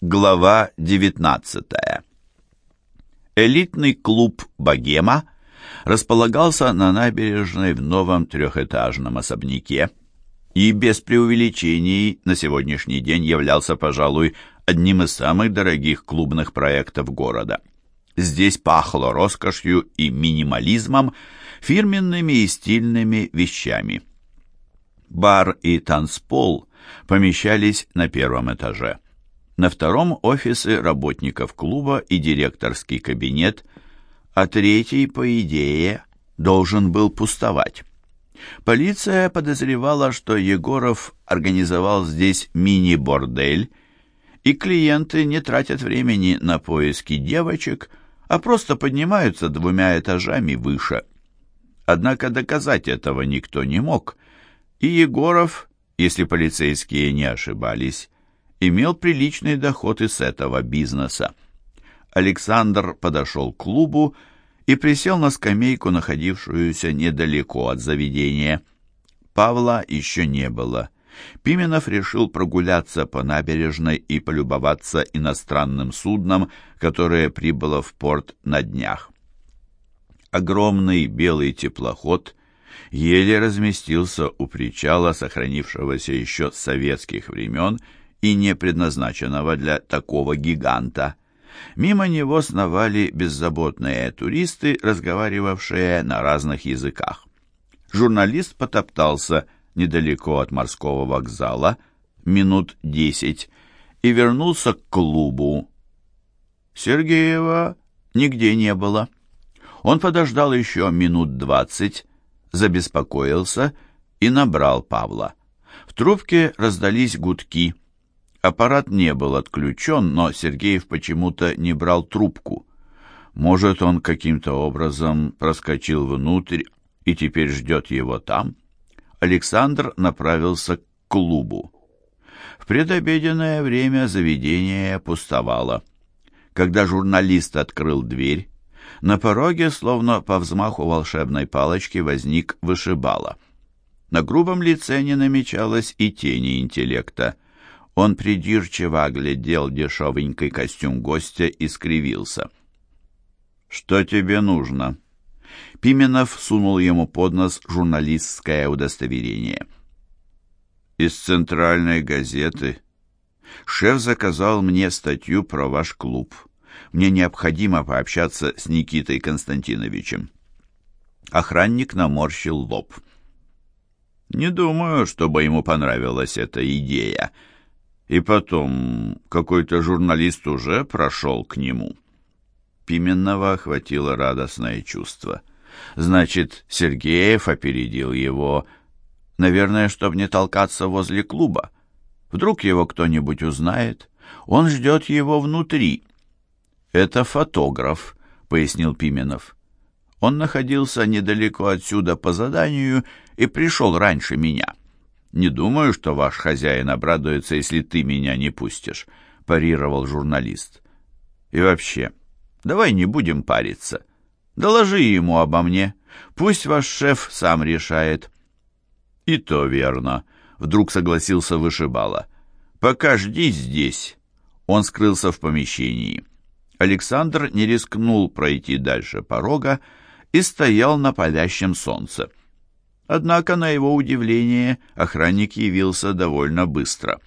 Глава 19 Элитный клуб «Богема» располагался на набережной в новом трехэтажном особняке и без преувеличений на сегодняшний день являлся, пожалуй, одним из самых дорогих клубных проектов города. Здесь пахло роскошью и минимализмом, фирменными и стильными вещами. Бар и танцпол помещались на первом этаже. На втором офисы работников клуба и директорский кабинет, а третий, по идее, должен был пустовать. Полиция подозревала, что Егоров организовал здесь мини-бордель, и клиенты не тратят времени на поиски девочек, а просто поднимаются двумя этажами выше. Однако доказать этого никто не мог, и Егоров, если полицейские не ошибались, имел приличный доход из этого бизнеса. Александр подошел к клубу и присел на скамейку, находившуюся недалеко от заведения. Павла еще не было. Пименов решил прогуляться по набережной и полюбоваться иностранным судном, которое прибыло в порт на днях. Огромный белый теплоход еле разместился у причала, сохранившегося еще с советских времен и не предназначенного для такого гиганта. Мимо него сновали беззаботные туристы, разговаривавшие на разных языках. Журналист потоптался недалеко от морского вокзала минут десять и вернулся к клубу. Сергеева нигде не было. Он подождал еще минут двадцать, забеспокоился и набрал Павла. В трубке раздались гудки — Аппарат не был отключен, но Сергеев почему-то не брал трубку. Может, он каким-то образом проскочил внутрь и теперь ждет его там? Александр направился к клубу. В предобеденное время заведение пустовало. Когда журналист открыл дверь, на пороге, словно по взмаху волшебной палочки, возник вышибала. На грубом лице не намечалось и тени интеллекта — он придирчиво оглядел дешевенький костюм гостя и скривился. «Что тебе нужно?» Пименов сунул ему под нос журналистское удостоверение. «Из центральной газеты. Шеф заказал мне статью про ваш клуб. Мне необходимо пообщаться с Никитой Константиновичем». Охранник наморщил лоб. «Не думаю, чтобы ему понравилась эта идея», и потом, какой-то журналист уже прошел к нему. Пименного охватило радостное чувство. Значит, Сергеев опередил его, наверное, чтобы не толкаться возле клуба. Вдруг его кто-нибудь узнает. Он ждет его внутри. «Это фотограф», — пояснил Пименов. «Он находился недалеко отсюда по заданию и пришел раньше меня». «Не думаю, что ваш хозяин обрадуется, если ты меня не пустишь», — парировал журналист. «И вообще, давай не будем париться. Доложи ему обо мне. Пусть ваш шеф сам решает». «И то верно», — вдруг согласился вышибала. «Пока жди здесь». Он скрылся в помещении. Александр не рискнул пройти дальше порога и стоял на палящем солнце. Однако, на его удивление, охранник явился довольно быстро.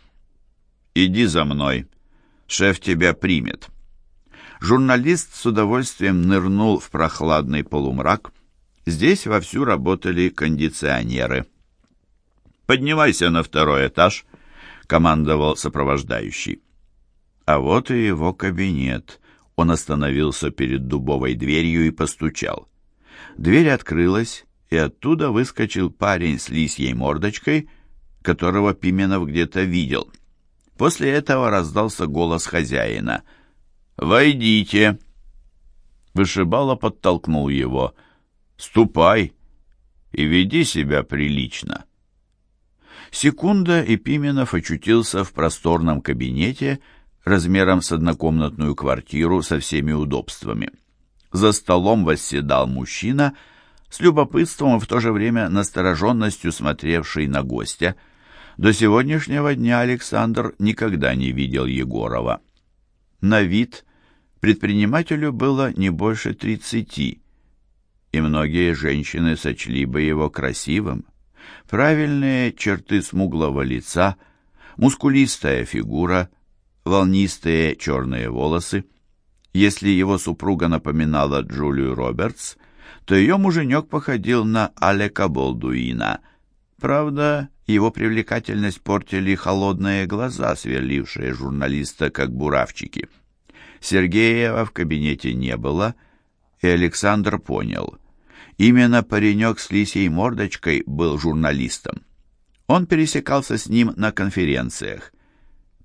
«Иди за мной. Шеф тебя примет». Журналист с удовольствием нырнул в прохладный полумрак. Здесь вовсю работали кондиционеры. «Поднимайся на второй этаж», — командовал сопровождающий. А вот и его кабинет. Он остановился перед дубовой дверью и постучал. Дверь открылась, и оттуда выскочил парень с лисьей мордочкой, которого Пименов где-то видел. После этого раздался голос хозяина. «Войдите!» Вышибало подтолкнул его. «Ступай и веди себя прилично!» Секунда, и Пименов очутился в просторном кабинете размером с однокомнатную квартиру со всеми удобствами. За столом восседал мужчина — с любопытством и в то же время настороженностью смотревший на гостя. До сегодняшнего дня Александр никогда не видел Егорова. На вид предпринимателю было не больше тридцати, и многие женщины сочли бы его красивым. Правильные черты смуглого лица, мускулистая фигура, волнистые черные волосы. Если его супруга напоминала Джулию Робертс, то ее муженек походил на Алека Болдуина. Правда, его привлекательность портили холодные глаза, сверлившие журналиста как буравчики. Сергеева в кабинете не было, и Александр понял. Именно паренек с лисьей мордочкой был журналистом. Он пересекался с ним на конференциях.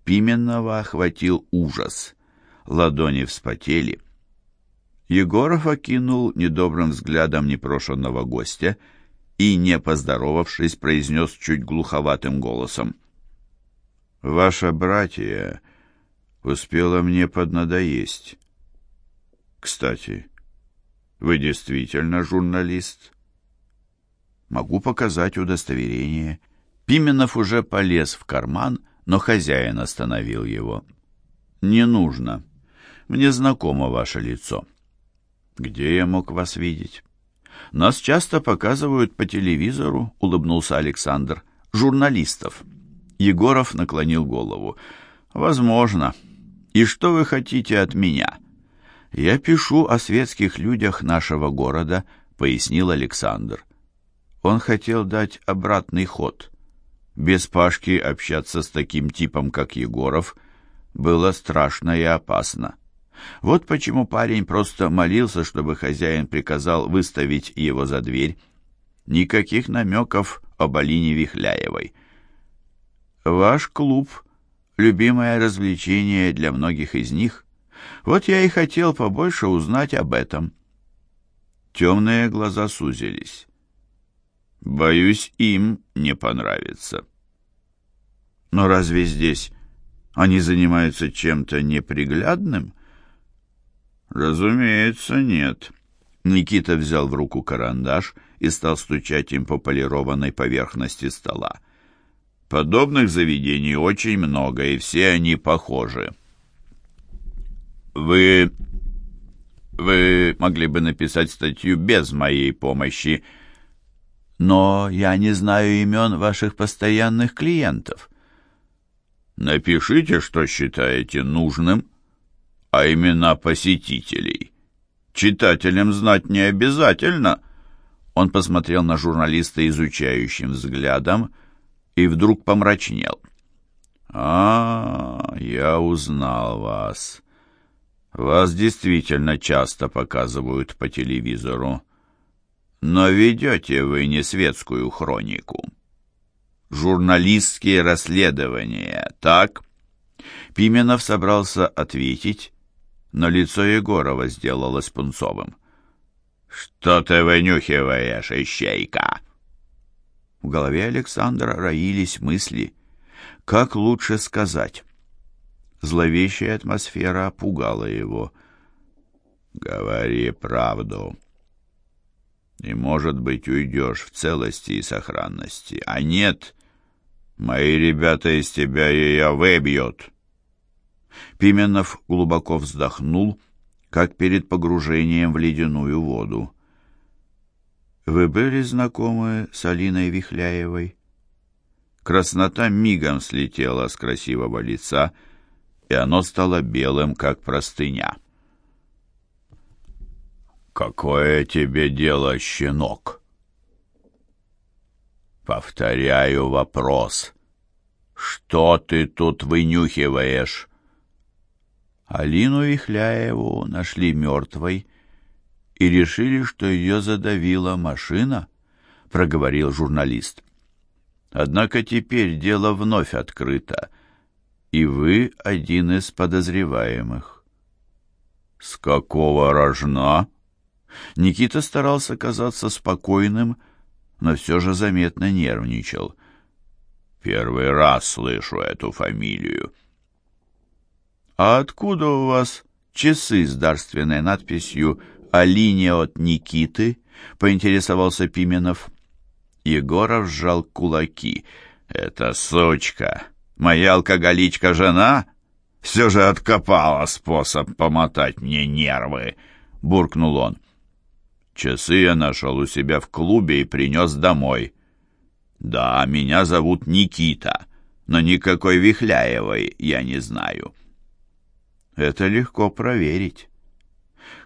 Пименного охватил ужас. Ладони вспотели. Егоров окинул недобрым взглядом непрошенного гостя и, не поздоровавшись, произнес чуть глуховатым голосом. «Ваша братья успела мне поднадоесть. Кстати, вы действительно журналист?» «Могу показать удостоверение». Пименов уже полез в карман, но хозяин остановил его. «Не нужно. Мне знакомо ваше лицо». «Где я мог вас видеть?» «Нас часто показывают по телевизору», — улыбнулся Александр. «Журналистов». Егоров наклонил голову. «Возможно. И что вы хотите от меня?» «Я пишу о светских людях нашего города», — пояснил Александр. Он хотел дать обратный ход. Без Пашки общаться с таким типом, как Егоров, было страшно и опасно. Вот почему парень просто молился, чтобы хозяин приказал выставить его за дверь. Никаких намеков об Алине Вихляевой. «Ваш клуб — любимое развлечение для многих из них. Вот я и хотел побольше узнать об этом». Темные глаза сузились. «Боюсь, им не понравится». «Но разве здесь они занимаются чем-то неприглядным?» «Разумеется, нет». Никита взял в руку карандаш и стал стучать им по полированной поверхности стола. «Подобных заведений очень много, и все они похожи». «Вы... вы могли бы написать статью без моей помощи, но я не знаю имен ваших постоянных клиентов». «Напишите, что считаете нужным» а имена посетителей. Читателям знать не обязательно. Он посмотрел на журналиста изучающим взглядом и вдруг помрачнел. «А, я узнал вас. Вас действительно часто показывают по телевизору. Но ведете вы не светскую хронику. Журналистские расследования, так?» Пименов собрался ответить, но лицо Егорова сделалось пунцовым. «Что ты вынюхиваешь, ищейка?» В голове Александра роились мысли. Как лучше сказать? Зловещая атмосфера пугала его. «Говори правду. И, может быть, уйдешь в целости и сохранности. А нет, мои ребята из тебя ее выбьют». Пименов глубоко вздохнул, как перед погружением в ледяную воду. «Вы были знакомы с Алиной Вихляевой?» Краснота мигом слетела с красивого лица, и оно стало белым, как простыня. «Какое тебе дело, щенок?» «Повторяю вопрос. Что ты тут вынюхиваешь?» Алину Вихляеву нашли мертвой и решили, что ее задавила машина, проговорил журналист. Однако теперь дело вновь открыто, и вы один из подозреваемых. С какого рожна? Никита старался казаться спокойным, но все же заметно нервничал. Первый раз слышу эту фамилию. «А откуда у вас часы с дарственной надписью «Алине от Никиты»?» — поинтересовался Пименов. Егоров сжал кулаки. «Это сучка! Моя алкоголичка-жена? все же откопала способ помотать мне нервы», — буркнул он. «Часы я нашел у себя в клубе и принес домой. Да, меня зовут Никита, но никакой Вихляевой я не знаю». «Это легко проверить».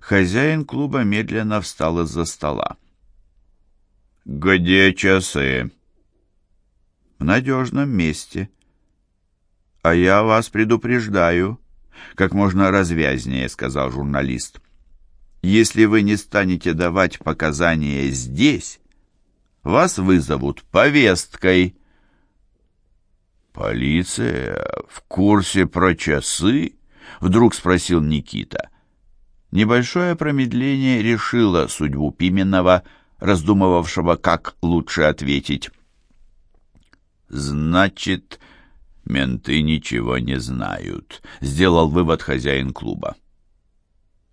Хозяин клуба медленно встал из-за стола. «Где часы?» «В надежном месте». «А я вас предупреждаю», — как можно развязнее сказал журналист. «Если вы не станете давать показания здесь, вас вызовут повесткой». «Полиция в курсе про часы?» — вдруг спросил Никита. Небольшое промедление решило судьбу Пименова, раздумывавшего, как лучше ответить. «Значит, менты ничего не знают», — сделал вывод хозяин клуба.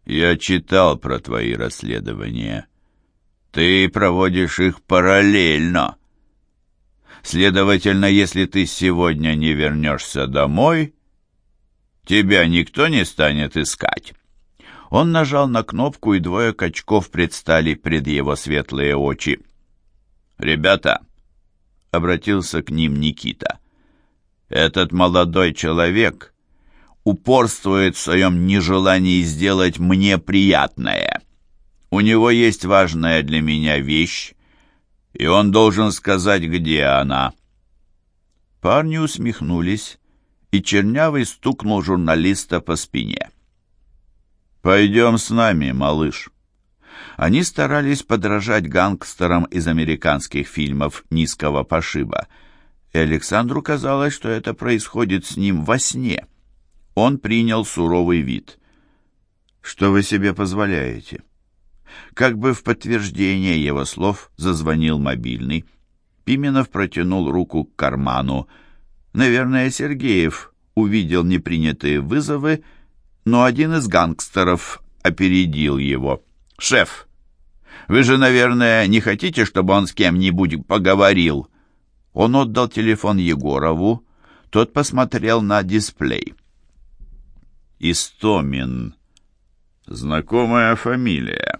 «Я читал про твои расследования. Ты проводишь их параллельно. Следовательно, если ты сегодня не вернешься домой, тебя никто не станет искать». Он нажал на кнопку, и двое качков предстали пред его светлые очи. «Ребята!» — обратился к ним Никита. «Этот молодой человек упорствует в своем нежелании сделать мне приятное. У него есть важная для меня вещь, и он должен сказать, где она». Парни усмехнулись, и Чернявый стукнул журналиста по спине. «Пойдем с нами, малыш». Они старались подражать гангстерам из американских фильмов низкого пошиба, и Александру казалось, что это происходит с ним во сне. Он принял суровый вид. «Что вы себе позволяете?» Как бы в подтверждение его слов зазвонил мобильный. Пименов протянул руку к карману. Наверное, Сергеев увидел непринятые вызовы но один из гангстеров опередил его. «Шеф, вы же, наверное, не хотите, чтобы он с кем-нибудь поговорил?» Он отдал телефон Егорову, тот посмотрел на дисплей. «Истомин. Знакомая фамилия».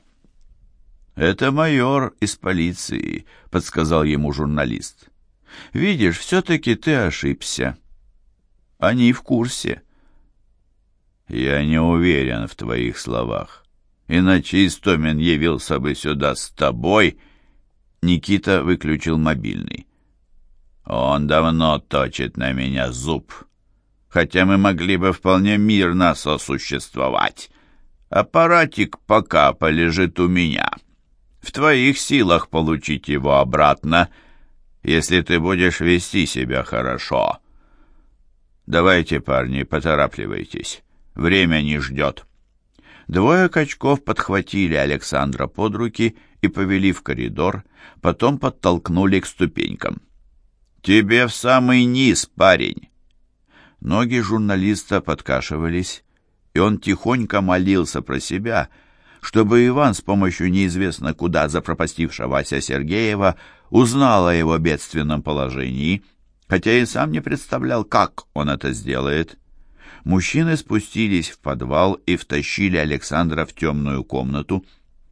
«Это майор из полиции», — подсказал ему журналист. «Видишь, все-таки ты ошибся. Они в курсе». «Я не уверен в твоих словах. Иначе Истомин явился бы сюда с тобой». Никита выключил мобильный. «Он давно точит на меня зуб, хотя мы могли бы вполне мирно сосуществовать. Аппаратик пока полежит у меня. В твоих силах получить его обратно, если ты будешь вести себя хорошо. Давайте, парни, поторапливайтесь». Время не ждет. Двое качков подхватили Александра под руки и повели в коридор, потом подтолкнули к ступенькам. «Тебе в самый низ, парень!» Ноги журналиста подкашивались, и он тихонько молился про себя, чтобы Иван с помощью неизвестно куда запропастившегося Сергеева узнал о его бедственном положении, хотя и сам не представлял, как он это сделает. Мужчины спустились в подвал и втащили Александра в темную комнату.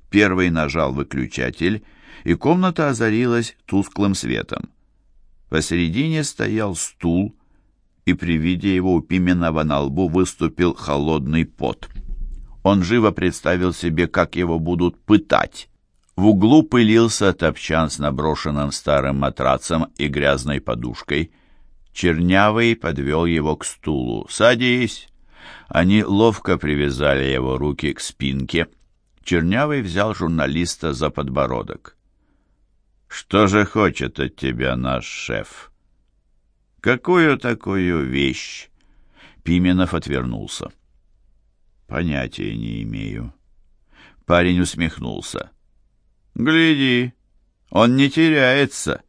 Первый нажал выключатель, и комната озарилась тусклым светом. Посередине стоял стул, и при виде его у Пименова на лбу выступил холодный пот. Он живо представил себе, как его будут пытать. В углу пылился топчан с наброшенным старым матрацем и грязной подушкой — Чернявый подвел его к стулу. «Садись!» Они ловко привязали его руки к спинке. Чернявый взял журналиста за подбородок. «Что же хочет от тебя наш шеф?» «Какую такую вещь?» Пименов отвернулся. «Понятия не имею». Парень усмехнулся. «Гляди, он не теряется»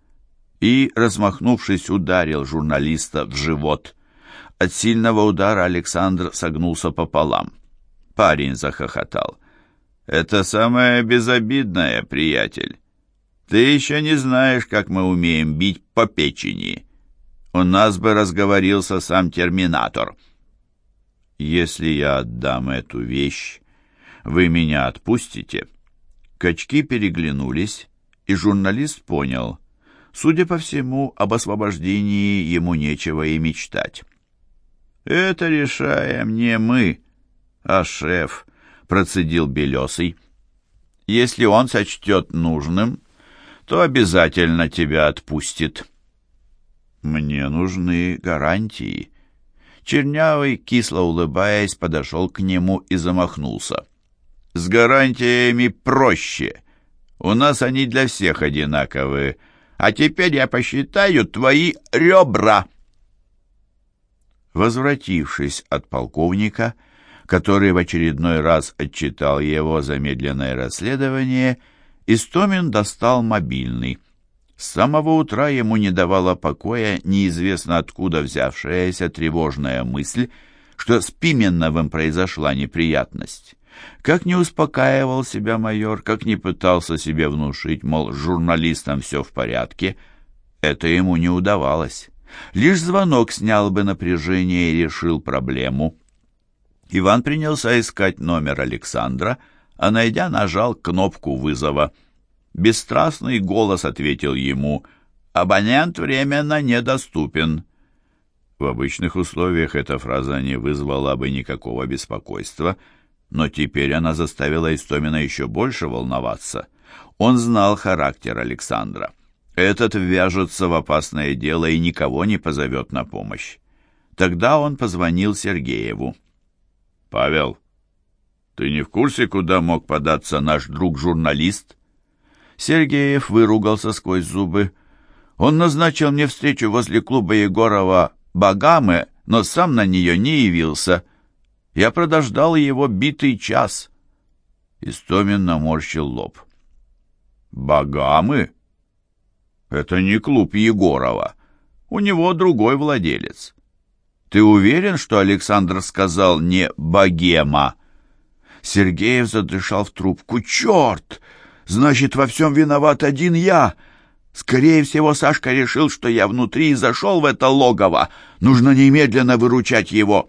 и, размахнувшись, ударил журналиста в живот. От сильного удара Александр согнулся пополам. Парень захохотал. «Это самое безобидное, приятель. Ты еще не знаешь, как мы умеем бить по печени. У нас бы разговорился сам терминатор». «Если я отдам эту вещь, вы меня отпустите?» Качки переглянулись, и журналист понял, судя по всему, об освобождении ему нечего и мечтать. «Это решаем не мы, а шеф», — процедил Белесый. «Если он сочтет нужным, то обязательно тебя отпустит». «Мне нужны гарантии». Чернявый, кисло улыбаясь, подошел к нему и замахнулся. «С гарантиями проще. У нас они для всех одинаковые. А теперь я посчитаю твои ребра». Возвратившись от полковника, который в очередной раз отчитал его замедленное расследование, Истомин достал мобильный. С самого утра ему не давала покоя неизвестно откуда взявшаяся тревожная мысль, что с Пименновым произошла неприятность. Как не успокаивал себя майор, как не пытался себе внушить, мол, с журналистом все в порядке, это ему не удавалось. Лишь звонок снял бы напряжение и решил проблему. Иван принялся искать номер Александра, а найдя, нажал кнопку вызова — Бесстрастный голос ответил ему «Абонент временно недоступен». В обычных условиях эта фраза не вызвала бы никакого беспокойства, но теперь она заставила Истомина еще больше волноваться. Он знал характер Александра. Этот ввяжется в опасное дело и никого не позовет на помощь. Тогда он позвонил Сергееву. «Павел, ты не в курсе, куда мог податься наш друг-журналист?» Сергеев выругался сквозь зубы. Он назначил мне встречу возле клуба Егорова «Багамы», но сам на нее не явился. Я продождал его битый час. Истомин наморщил лоб. «Багамы? Это не клуб Егорова. У него другой владелец. Ты уверен, что Александр сказал не «богема»?» Сергеев задышал в трубку. «Черт! Значит, во всем виноват один я. Скорее всего, Сашка решил, что я внутри и зашел в это логово. Нужно немедленно выручать его.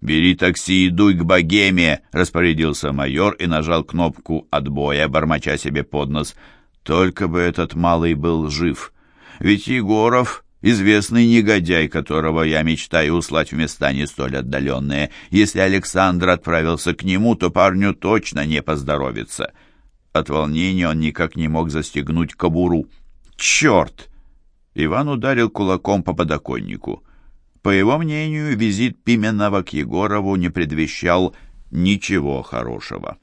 «Бери такси и дуй к богеме», — распорядился майор и нажал кнопку отбоя, бормоча себе под нос. «Только бы этот малый был жив. Ведь Егоров — известный негодяй, которого я мечтаю услать в места не столь отдаленные. Если Александр отправился к нему, то парню точно не поздоровится». От волнения он никак не мог застегнуть кобуру. «Черт!» Иван ударил кулаком по подоконнику. По его мнению, визит Пименова к Егорову не предвещал ничего хорошего.